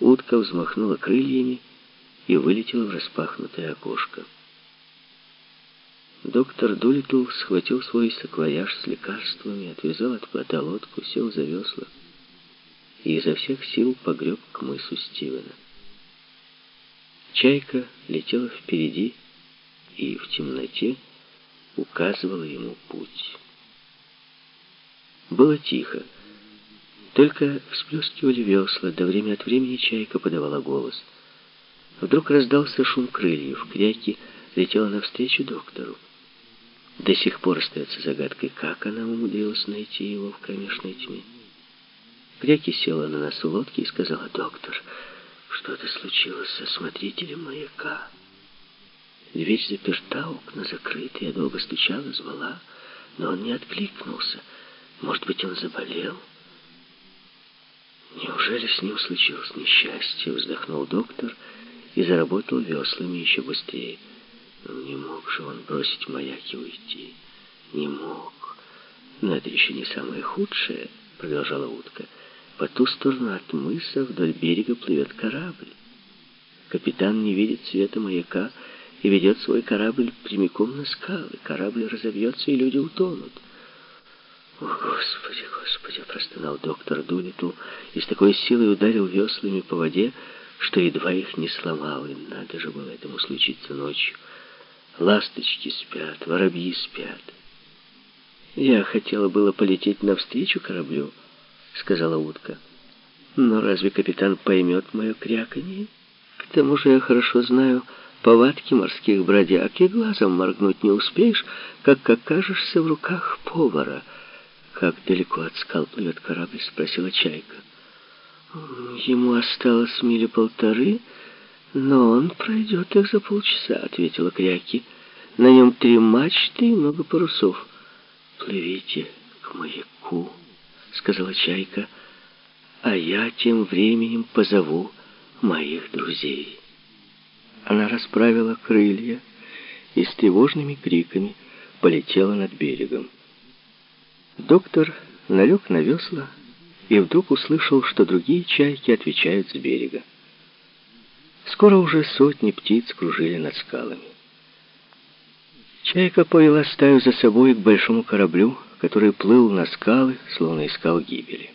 Утка взмахнула крыльями и вылетела в распахнутое окошко. Доктор Дулитл схватил свой саквояж с лекарствами, отвязал от плота лодку, сел за весла и изо всех сил погреб к мысу Стивена. Чайка летела впереди и в темноте указывала ему путь. Было тихо. Только всплескивали весла, да время от времени чайка подавала голос. Вдруг раздался шум крыльев. Кряки летела навстречу доктору. До сих пор остается загадкой, как она умудрилась найти его в кромешной тьме. Кряки села на носу лодки и сказала, «Доктор, что-то случилось со смотрителем маяка. Дверь заперта, окна закрыты. Я долго стучала, звала, но он не откликнулся. Может быть, он заболел?» «Неужели с ним случилось несчастье?» — вздохнул доктор и заработал веслами еще быстрее. Ну, не мог же он бросить маяк и уйти. Не мог. Но это еще не самое худшее, продолжала утка. По ту сторону от мыса вдоль берега плывет корабль. Капитан не видит света маяка и ведет свой корабль прямиком на скалы. Корабль разовьется, и люди утонут. «О, Господи, Господи!» — простонал доктор Дулитл и с такой силой ударил веслами по воде, что едва их не сломал. И надо же было этому случиться ночью. Ласточки спят, воробьи спят. Я хотела было полететь навстречу кораблю, сказала утка. Но разве капитан поймет мое кряканье? К тому же я хорошо знаю повадки морских бродяг, и глазом моргнуть не успеешь, как окажешься в руках повара. Как далеко от скал плывет корабль, спросила Чайка. Ему осталось мили полторы, «Но он пройдет их за полчаса», — ответила Кряки. «На нем три мачты и много парусов». «Плывите к маяку», — сказала Чайка, «а я тем временем позову моих друзей». Она расправила крылья и с тревожными криками полетела над берегом. Доктор налег на весла и вдруг услышал, что другие чайки отвечают с берега. Скоро уже сотни птиц кружили над скалами. Чайка повела стаю за собой к большому кораблю, который плыл на скалы, словно искал гибели.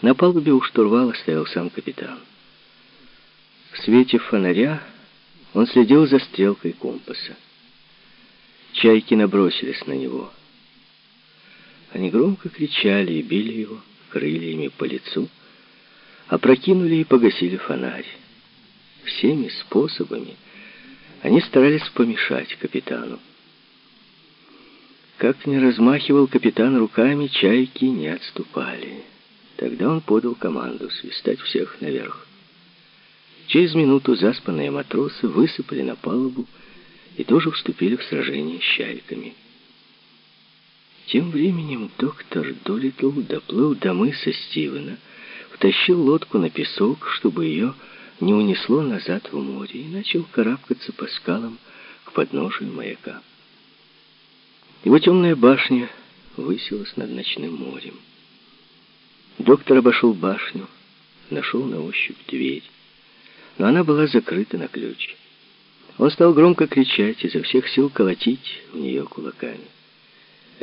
На палубе у штурвала стоял сам капитан. В свете фонаря он следил за стрелкой компаса. Чайки набросились на него. Они громко кричали и били его крыльями по лицу, опрокинули и погасили фонарь. Всеми способами они старались помешать капитану. Как ни размахивал капитан руками, чайки не отступали. Тогда он подал команду свистать всех наверх. Через минуту заспанные матросы высыпали на палубу и тоже вступили в сражение с чайками. Тем временем доктор Долитл доплыл до мыса Стивена, втащил лодку на песок, чтобы ее не унесло назад в море и начал карабкаться по скалам к подножию маяка. Его темная башня высилась над ночным морем. Доктор обошел башню, нашел на ощупь дверь, но она была закрыта на ключ. Он стал громко кричать, изо всех сил колотить в нее кулаками.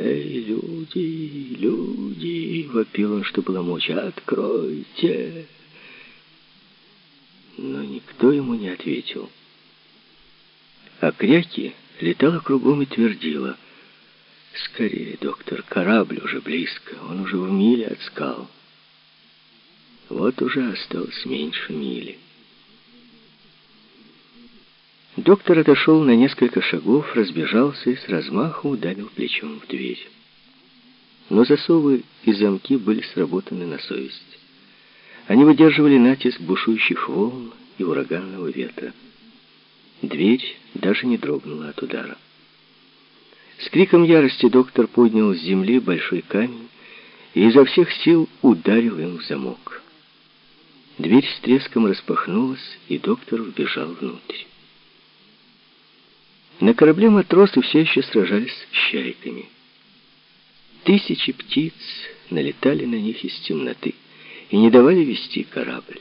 «Эй, люди, люди!» — вопил он, что было мочи. «Откройте!» но никто ему не ответил. А Кряки летала кругом и твердила. «Скорее, доктор, корабль уже близко, он уже в миле от скал». Вот уже осталось меньше мили. Доктор отошел на несколько шагов, разбежался и с размаху ударил плечом в дверь. Но засовы и замки были сработаны на совесть. Они выдерживали натиск бушующих волн и ураганного ветра. Дверь даже не дрогнула от удара. С криком ярости доктор поднял с земли большой камень и изо всех сил ударил им в замок. Дверь с треском распахнулась, и доктор вбежал внутрь. На корабле матросы все еще сражались с чайками. Тысячи птиц налетали на них из темноты и не давали вести корабль.